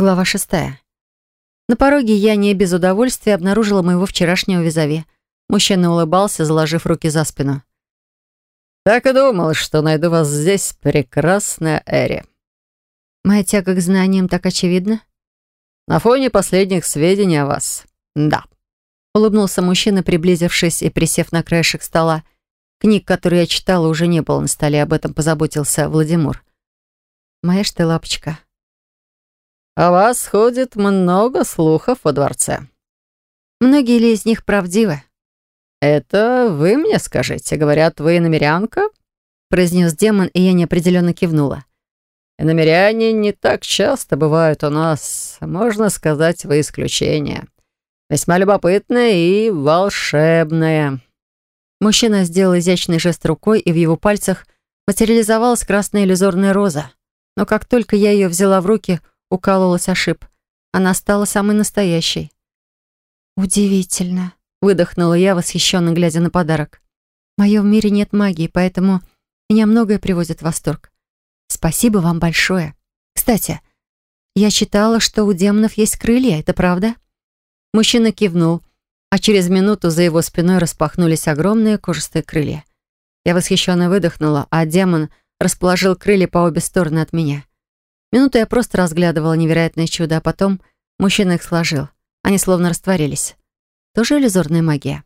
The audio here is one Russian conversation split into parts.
Глава шестая. На пороге я не без удовольствия обнаружила моего вчерашнего визави. Мужчина улыбался, заложив руки за спину. «Так и думал, что найду вас здесь, прекрасная Эри». «Моя тяга к знаниям так очевидна?» «На фоне последних сведений о вас, да». Улыбнулся мужчина, приблизившись и присев на краешек стола. Книг, которые я читала, уже не было на столе, об этом позаботился Владимир. «Моя ж ты лапочка». «О вас ходит много слухов во дворце». «Многие ли из них правдивы?» «Это вы мне скажите. Говорят, вы намерянка?» произнес демон, и я неопределенно кивнула. «Намеряне не так часто бывают у нас. Можно сказать, вы исключение. Весьма любопытное и волшебное». Мужчина сделал изящный жест рукой, и в его пальцах материализовалась красная иллюзорная роза. Но как только я ее взяла в руки, укололась ошиб. Она стала самой настоящей. «Удивительно», — выдохнула я, восхищенно глядя на подарок. «В моем мире нет магии, поэтому меня многое приводит в восторг. Спасибо вам большое. Кстати, я читала, что у демонов есть крылья, это правда?» Мужчина кивнул, а через минуту за его спиной распахнулись огромные кожистые крылья. Я восхищенно выдохнула, а демон расположил крылья по обе стороны от меня. Минуту я просто разглядывала невероятное чудо, а потом мужчина их сложил. Они словно растворились. Тоже иллюзорная магия.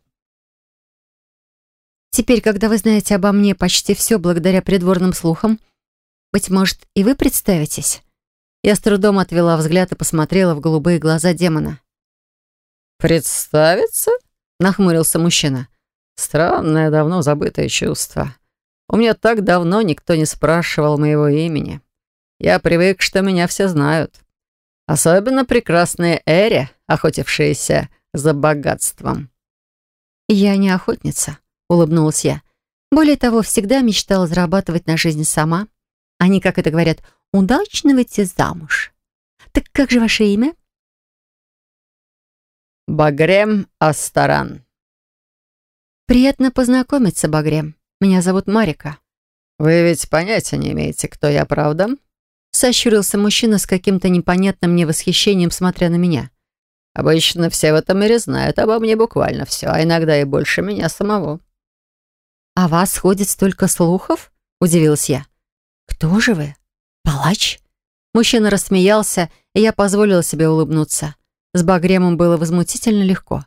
Теперь, когда вы знаете обо мне почти все благодаря придворным слухам, быть может, и вы представитесь? Я с трудом отвела взгляд и посмотрела в голубые глаза демона. «Представиться?» — нахмурился мужчина. «Странное, давно забытое чувство. У меня так давно никто не спрашивал моего имени. Я привык, что меня все знают. Особенно прекрасные Эри, охотившиеся за богатством». «Я не охотница», — улыбнулась я. «Более того, всегда мечтала зарабатывать на жизнь сама. Они, как это говорят, удачно выйти замуж. Так как же ваше имя?» «Багрем Астаран». «Приятно познакомиться, Багрем. Меня зовут Марика». «Вы ведь понятия не имеете, кто я, правда?» Сощурился мужчина с каким-то непонятным мне восхищением, смотря на меня. «Обычно все в этом мире знают обо мне буквально все, а иногда и больше меня самого». «А вас ходит столько слухов?» — удивилась я. «Кто же вы? Палач?» Мужчина рассмеялся, и я позволила себе улыбнуться. С Багремом было возмутительно легко.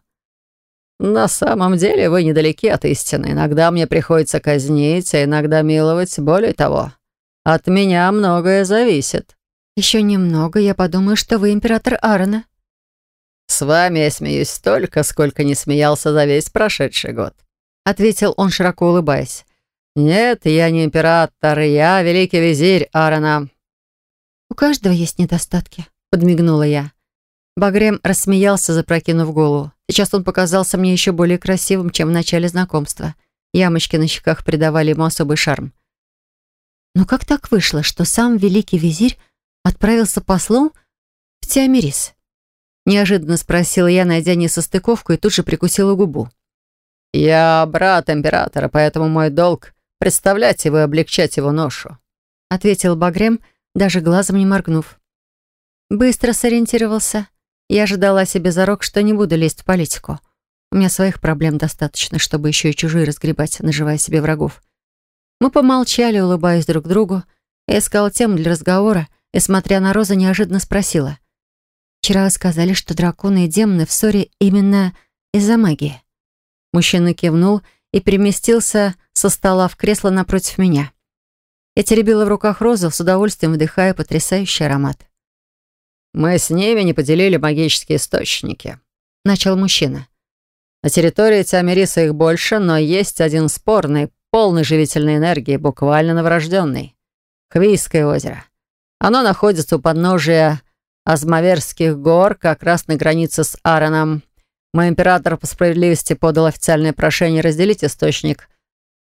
«На самом деле вы недалеки от истины. Иногда мне приходится казнить, а иногда миловать. Более того, от меня многое зависит». «Еще немного, я подумаю, что вы император Аарона». «С вами я смеюсь столько, сколько не смеялся за весь прошедший год», ответил он, широко улыбаясь. «Нет, я не император, я великий визирь Аарона». «У каждого есть недостатки», — подмигнула я. Багрем рассмеялся, запрокинув голову. Сейчас он показался мне еще более красивым, чем в начале знакомства. Ямочки на щеках придавали ему особый шарм. Но как так вышло, что сам великий визирь отправился послом в Тиамирис? Неожиданно спросила я, найдя несостыковку, и тут же прикусила губу. «Я брат императора, поэтому мой долг — представлять его и облегчать его ношу», — ответил Багрем, даже глазом не моргнув. Быстро сориентировался. Я ожидала себе зарок, что не буду лезть в политику. У меня своих проблем достаточно, чтобы еще и чужие разгребать, наживая себе врагов. Мы помолчали, улыбаясь друг другу. Я искала тему для разговора и, смотря на Розу, неожиданно спросила. «Вчера сказали, что драконы и демоны в ссоре именно из-за магии». Мужчина кивнул и переместился со стола в кресло напротив меня. Я теребила в руках розу, с удовольствием вдыхая потрясающий аромат. «Мы с ними не поделили магические источники», — начал мужчина. «На территории Тиамириса их больше, но есть один спорный, полный живительной энергии, буквально новорожденный. Хвийское озеро. Оно находится у подножия Азмаверских гор, как раз на границе с Аароном. Мой император по справедливости подал официальное прошение разделить источник,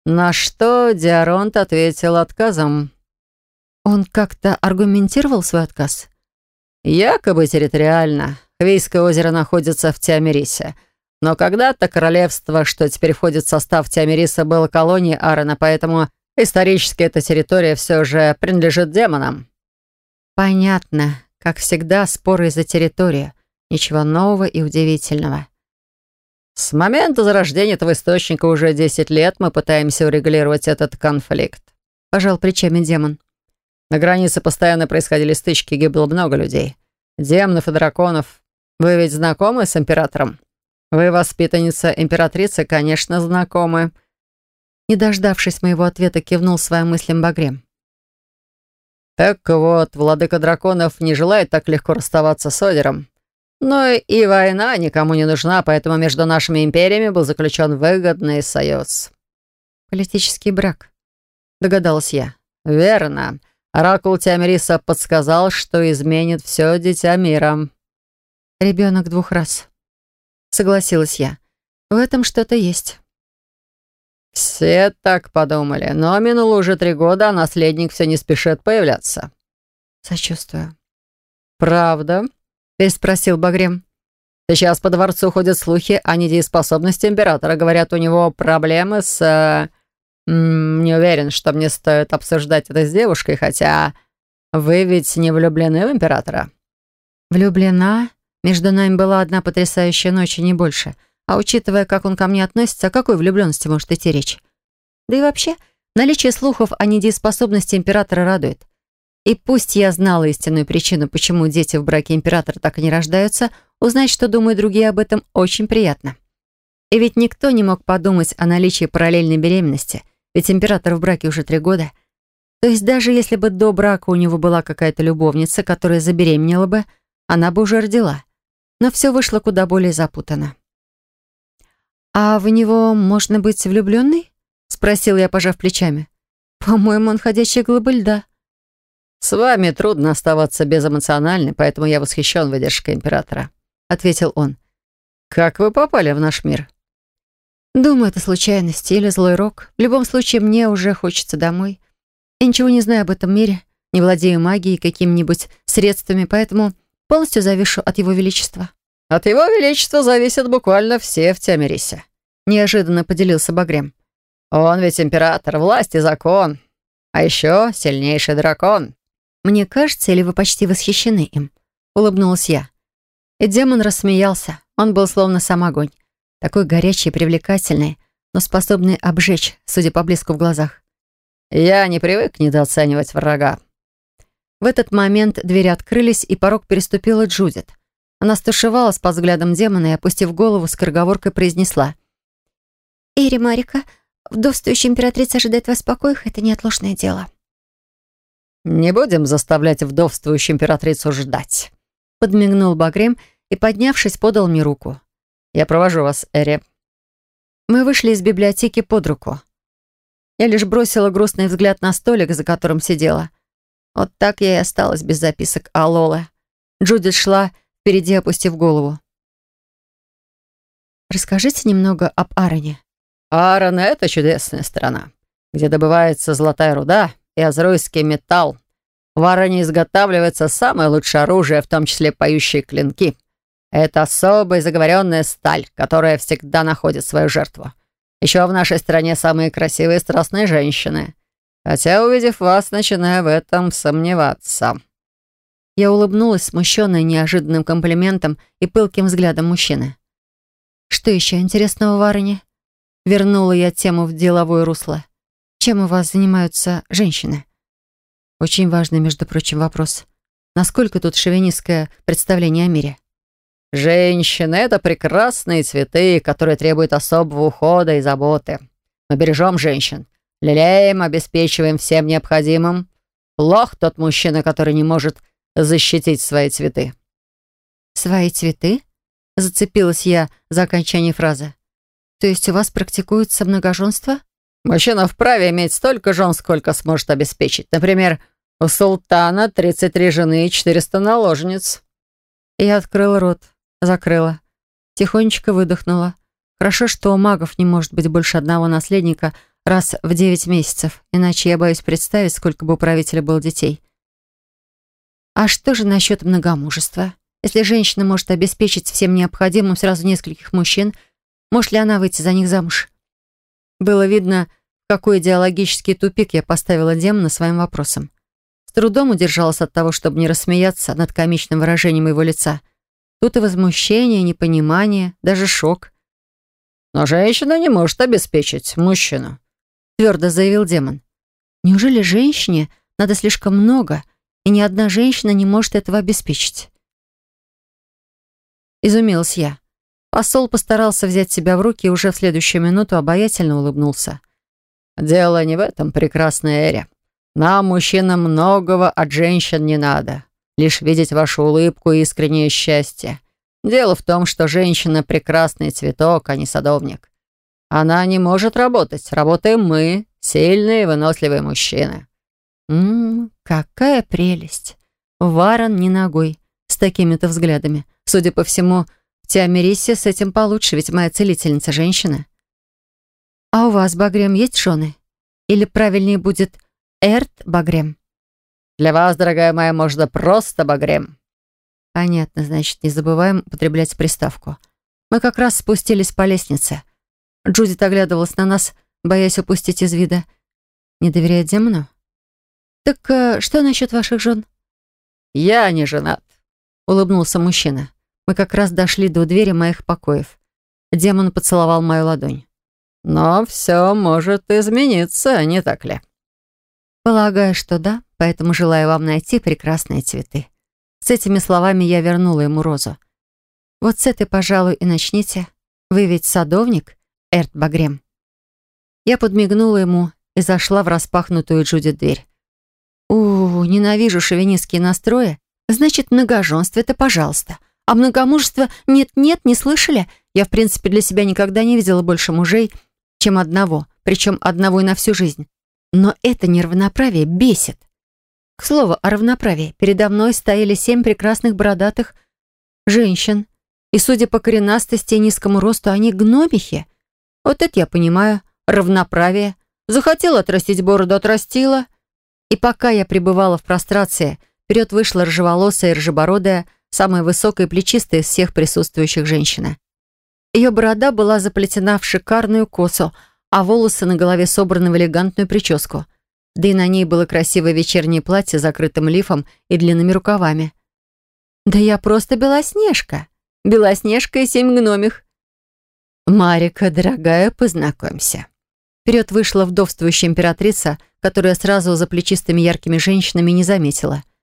на что Диаронт ответил отказом. Он как-то аргументировал свой отказ? Якобы территориально. Хвейское озеро находится в Тиамирисе. Но когда-то королевство, что теперь входит в состав Тиамириса, было колонией Аарона, поэтому исторически эта территория все же принадлежит демонам. Понятно. Как всегда, споры из-за территории. Ничего нового и удивительного. С момента зарождения этого источника уже 10 лет мы пытаемся урегулировать этот конфликт. Пожал плечами демон. На границе постоянно происходили стычки, гибло много людей. Демонов и драконов. Вы ведь знакомы с императором? Вы воспитанница императрицы, конечно, знакомы. Не дождавшись моего ответа, кивнул своим мыслям Багрем. Так вот, владыка драконов не желает так легко расставаться с Одером. Но и война никому не нужна, поэтому между нашими империями был заключен выгодный союз. Политический брак, догадалась я. Верно. Оракул Тиамириса подсказал, что изменит все дитя мира. Ребенок двух раз. Согласилась я. В этом что-то есть. Все так подумали, но минуло уже три года, а наследник все не спешит появляться. Сочувствую. Правда? Переспросил Багрем. Сейчас по дворцу ходят слухи о недееспособности императора. Говорят, у него проблемы с... Э, не уверен, что мне стоит обсуждать это с девушкой, хотя вы ведь не влюблены в императора. Влюблена? Между нами была одна потрясающая ночь и не больше. А учитывая, как он ко мне относится, о какой влюбленности может идти речь? Да и вообще, наличие слухов о недееспособности императора радует. И пусть я знала истинную причину, почему дети в браке императора так и не рождаются, узнать, что думают другие об этом, очень приятно. И ведь никто не мог подумать о наличии параллельной беременности, ведь император в браке уже три года. То есть даже если бы до брака у него была какая-то любовница, которая забеременела бы, она бы уже родила. Но все вышло куда более запутанно. «А в него можно быть влюбленной?» — спросил я, пожав плечами. «По-моему, он ходячая глыба льда». «С вами трудно оставаться безэмоциональной, поэтому я восхищен выдержкой императора», — ответил он. «Как вы попали в наш мир?» «Думаю, это случайность или злой рок. В любом случае, мне уже хочется домой. Я ничего не знаю об этом мире, не владею магией какими-нибудь средствами, поэтому полностью завишу от его величества». «От его величества зависят буквально все в Тямирисе», — неожиданно поделился Багрем. «Он ведь император, власть и закон, а еще сильнейший дракон». «Мне кажется, или вы почти восхищены им?» — улыбнулась я. И демон рассмеялся. Он был словно сам огонь. Такой горячий и привлекательный, но способный обжечь, судя по блеску в глазах. «Я не привык недооценивать врага». В этот момент двери открылись, и порог переступила Джудит. Она стушевалась под взглядом демона и, опустив голову, с скороговоркой произнесла. «Эри Марика, вдовствующая императрица ожидает вас в покоях, это неотложное дело». «Не будем заставлять вдовствующую императрицу ждать», — подмигнул Багрем и, поднявшись, подал мне руку. «Я провожу вас, Эри». Мы вышли из библиотеки под руку. Я лишь бросила грустный взгляд на столик, за которым сидела. Вот так я и осталась без записок А Лолы. Джудит шла впереди, опустив голову. «Расскажите немного об Аароне». «Аарон — это чудесная страна, где добывается золотая руда и азруйский металл. В Аароне изготавливается самое лучшее оружие, в том числе поющие клинки. Это особая заговоренная сталь, которая всегда находит свою жертву. Еще в нашей стране самые красивые страстные женщины. Хотя, увидев вас, начинаю в этом сомневаться». Я улыбнулась, смущенная неожиданным комплиментом и пылким взглядом мужчины. «Что еще интересного в Арене?» Вернула я тему в деловое русло. «Чем у вас занимаются женщины?» Очень важный, между прочим, вопрос. Насколько тут шовинистское представление о мире? «Женщины — это прекрасные цветы, которые требуют особого ухода и заботы. Мы бережем женщин, лелеем, обеспечиваем всем необходимым. Плох тот мужчина, который не может защитить свои цветы». «Свои цветы?» — зацепилась я за окончание фразы. «То есть у вас практикуется многоженство?» «Мужчина вправе иметь столько жен, сколько сможет обеспечить. Например, у султана 33 жены и 400 наложниц». Я открыла рот, закрыла. Тихонечко выдохнула. Хорошо, что у магов не может быть больше одного наследника раз в девять месяцев, иначе я боюсь представить, сколько бы у правителя было детей. А что же насчет многомужества? Если женщина может обеспечить всем необходимым сразу нескольких мужчин, может ли она выйти за них замуж? Было видно, какой идеологический тупик я поставила демона своим вопросом. С трудом удержалась от того, чтобы не рассмеяться над комичным выражением его лица. Тут и возмущение, и непонимание, даже шок. «Но женщина не может обеспечить мужчину», — твердо заявил демон. «Неужели женщине надо слишком много, и ни одна женщина не может этого обеспечить?» Изумилась я. Посол постарался взять себя в руки и уже в следующую минуту обаятельно улыбнулся. «Дело не в этом, прекрасная Эре. Нам, мужчинам, многого от женщин не надо. Лишь видеть вашу улыбку и искреннее счастье. Дело в том, что женщина — прекрасный цветок, а не садовник. Она не может работать. Работаем мы, сильные выносливые мужчины». «Ммм, какая прелесть! Варон не ногой, с такими-то взглядами. Судя по всему, Теомерисия с этим получше, ведь моя целительница женщина». «А у вас, Багрем, есть жены? Или правильнее будет Эрт Багрем?» «Для вас, дорогая моя, можно просто Багрем». «Понятно, значит, не забываем употреблять приставку. Мы как раз спустились по лестнице. Джудит оглядывалась на нас, боясь упустить из вида. Не доверяет демону?» «Так э, что насчет ваших жен?» «Я не женат», — улыбнулся мужчина. Мы как раз дошли до двери моих покоев. Демон поцеловал мою ладонь. «Но все может измениться, не так ли?» Полагаю, что да, поэтому желаю вам найти прекрасные цветы. С этими словами я вернула ему розу. Вот с этой, пожалуй, и начните. Вы ведь садовник, Эрт Багрем. Я подмигнула ему и зашла в распахнутую Джуди дверь. У, ненавижу шовинистские настрои. Значит, многоженство — это пожалуйста. А многомужество нет-нет, не слышали? Я, в принципе, для себя никогда не видела больше мужей, чем одного, причем одного и на всю жизнь. Но это неравноправие бесит. К слову о равноправии. Передо мной стояли семь прекрасных бородатых женщин. И, судя по коренастости и низкому росту, они гномихи. Вот это я понимаю. Равноправие. Захотела отрастить бороду, отрастила. И пока я пребывала в прострации, вперед вышла ржеволосая и ржебородая, самая высокая и плечистая из всех присутствующих женщина. Ее борода была заплетена в шикарную косу, а волосы на голове собраны в элегантную прическу. Да и на ней было красивое вечернее платье с закрытым лифом и длинными рукавами. Да я просто Белоснежка. Белоснежка и семь гномих. Марика, дорогая, познакомься. Вперед вышла вдовствующая императрица, которая сразу за плечистыми яркими женщинами не заметила —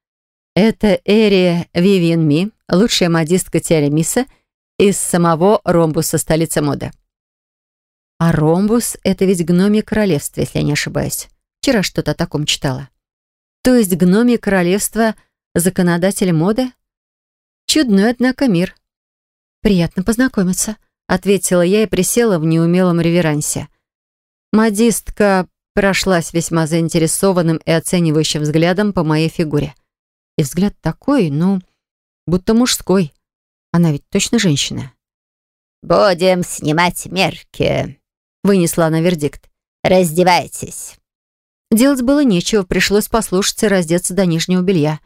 это Эрия Вивиан Ми, лучшая модистка Теремиса из самого Ромбуса, столицы моды. А Ромбус — это ведь гномий королевство, если я не ошибаюсь. Вчера что-то о таком читала. То есть гномий королевство — законодатель моды? Чудной, однако, мир. «Приятно познакомиться», — ответила я и присела в неумелом реверансе. Модистка прошлась весьма заинтересованным и оценивающим взглядом по моей фигуре. И взгляд такой, ну, будто мужской. Она ведь точно женщина. «Будем снимать мерки», — вынесла она вердикт. «Раздевайтесь». Делать было нечего, пришлось послушаться и раздеться до нижнего белья.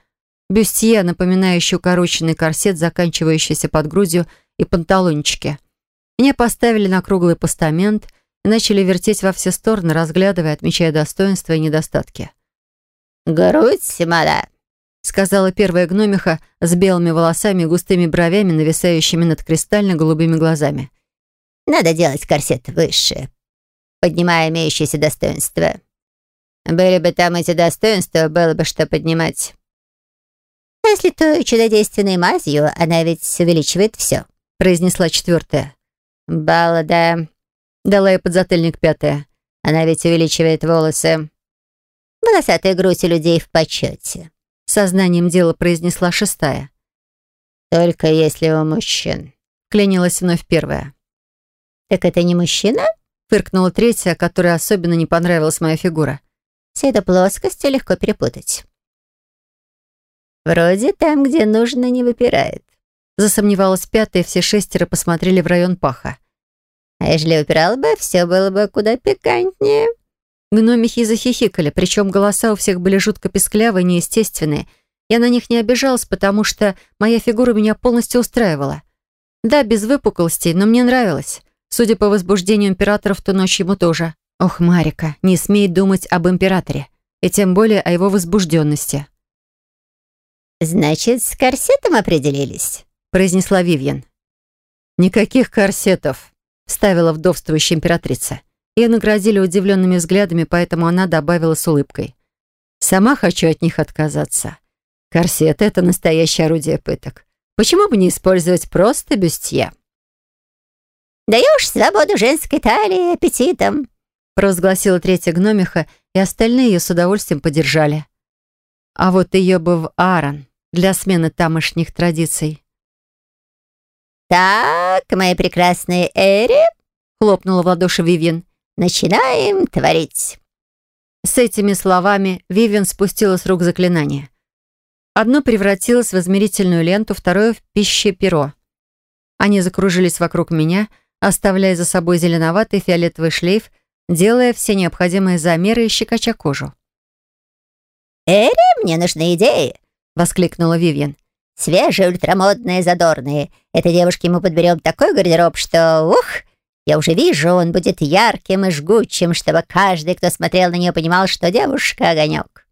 Бюстье, напоминающий укороченный корсет, заканчивающийся под грудью, и панталончики. Меня поставили на круглый постамент и начали вертеть во все стороны, разглядывая, отмечая достоинства и недостатки. «Грудь, мала, сказала первая гномиха с белыми волосами и густыми бровями, нависающими над кристально-голубыми глазами. «Надо делать корсет выше, поднимая имеющиеся достоинства. Были бы там эти достоинства, было бы что поднимать. А если той чудодейственной мазью, она ведь увеличивает все», произнесла четвертая. «Баллада», дала ей подзатыльник пятая. «Она ведь увеличивает волосы». «Волосатая грудь у людей в почете», Сознанием дела произнесла шестая. «Только если у мужчин», — клянилась вновь первая. «Так это не мужчина?» — фыркнула третья, которой особенно не понравилась моя фигура. «Все это плоскости легко перепутать». «Вроде там, где нужно, не выпирает», — засомневалась пятая, все шестеро посмотрели в район паха. «А если выпирал бы, все было бы куда пикантнее». Гномихи захихикали, причем голоса у всех были жутко песклявые, неестественные. Я на них не обижалась, потому что моя фигура меня полностью устраивала. Да, без выпуклостей, но мне нравилось. Судя по возбуждению императора в ту ночь ему тоже. Ох, Марика, не смей думать об императоре. И тем более о его возбужденности. «Значит, с корсетом определились?» — произнесла Вивьен. «Никаких корсетов», — вставила вдовствующая императрица. Ее наградили удивленными взглядами, поэтому она добавила с улыбкой. «Сама хочу от них отказаться. Корсет — это настоящее орудие пыток. Почему бы не использовать просто бюстье?» «Даешь свободу женской талии аппетитом», — провозгласила третья гномиха, и остальные ее с удовольствием поддержали. А вот ее бы в Аарон для смены тамошних традиций. «Так, мои прекрасные Эри», — хлопнула в ладоши Вивьен, — «начинаем творить». С этими словами Вивьен спустила с рук заклинание. Одно превратилось в измерительную ленту, второе — в пищеперо. Они закружились вокруг меня, оставляя за собой зеленоватый фиолетовый шлейф, делая все необходимые замеры и щекоча кожу. «Эри, мне нужны идеи!» — воскликнула Вивьен. «Свежие, ультрамодные, задорные. Этой девушке мы подберем такой гардероб, что, ух, я уже вижу, он будет ярким и жгучим, чтобы каждый, кто смотрел на нее, понимал, что девушка — огонек».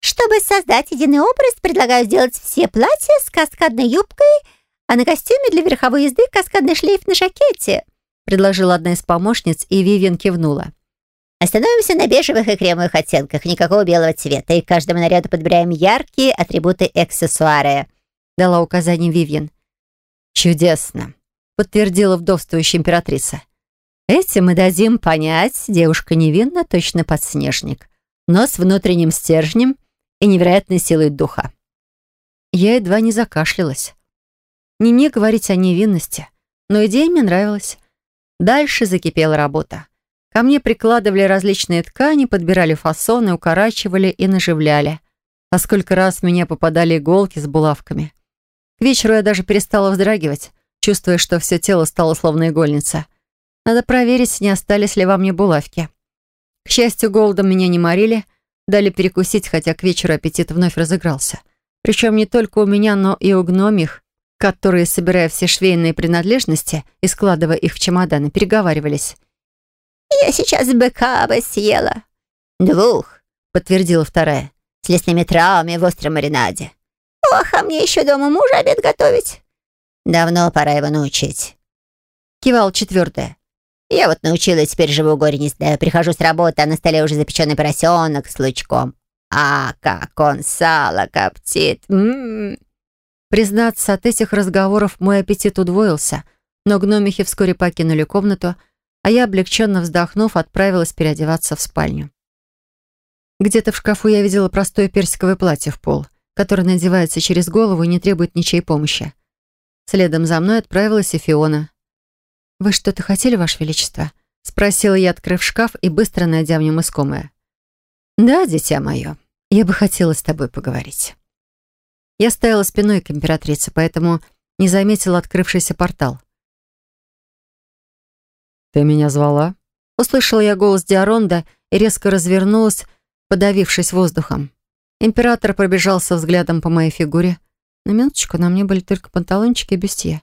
Чтобы создать единый образ, предлагаю сделать все платья с каскадной юбкой, а на костюме для верховой езды каскадный шлейф на жакете», предложила одна из помощниц, и Вивьен кивнула. Остановимся на бежевых и кремовых оттенках, никакого белого цвета, и к каждому наряду подбираем яркие атрибуты аксессуары», — дала указание Вивьен. «Чудесно», — подтвердила вдовствующая императрица. «Этим мы дадим понять, девушка невинна, точно подснежник, но с внутренним стержнем и невероятной силой духа». Я едва не закашлялась. Не мне говорить о невинности, но идея мне нравилась. Дальше закипела работа. Ко мне прикладывали различные ткани, подбирали фасоны, укорачивали и наживляли. А сколько раз в меня попадали иголки с булавками. К вечеру я даже перестала вздрагивать, чувствуя, что все тело стало словно игольница. Надо проверить, не остались ли во мне булавки. К счастью, голодом меня не морили, дали перекусить, хотя к вечеру аппетит вновь разыгрался. Причем не только у меня, но и у гномих, которые, собирая все швейные принадлежности и складывая их в чемоданы, переговаривались. «Я сейчас быка бы съела». «Двух», — подтвердила вторая, «с лесными травами в остром маринаде». «Ох, а мне еще дома мужа обед готовить». «Давно пора его научить». Кивал четвертая. «Я вот научилась, теперь живу горе не знаю. Прихожу с работы, а на столе уже запеченный поросенок с лучком. А как он сало коптит! М -м -м. Признаться, от этих разговоров мой аппетит удвоился, но гномихи вскоре покинули комнату, а я, облегченно вздохнув, отправилась переодеваться в спальню. Где-то в шкафу я видела простое персиковое платье в пол, которое надевается через голову и не требует ничьей помощи. Следом за мной отправилась и Фиона. «Вы что-то хотели, Ваше Величество?» — спросила я, открыв шкаф и быстро найдя в нем искомое. «Да, дитя мое, я бы хотела с тобой поговорить». Я стояла спиной к императрице, поэтому не заметила открывшийся портал. «Ты меня звала?» Услышала я голос Диаронда и резко развернулась, подавившись воздухом. Император пробежался взглядом по моей фигуре. На минуточку на мне были только панталончики и бюстье.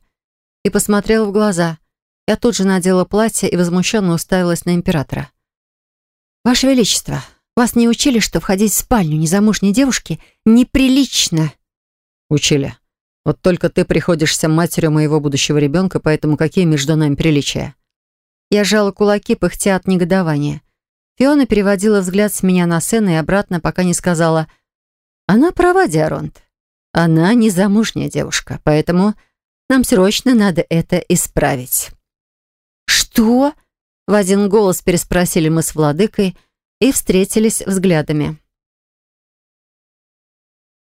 И посмотрел в глаза. Я тут же надела платье и возмущенно уставилась на императора. «Ваше Величество, вас не учили, что входить в спальню незамужней девушки неприлично?» «Учили. Вот только ты приходишься матерью моего будущего ребенка, поэтому какие между нами приличия?» Я сжала кулаки, пыхтя от негодования. Фиона переводила взгляд с меня на сына и обратно, пока не сказала «Она права, Диаронт. Она незамужняя девушка, поэтому нам срочно надо это исправить». «Что?» — в один голос переспросили мы с владыкой и встретились взглядами.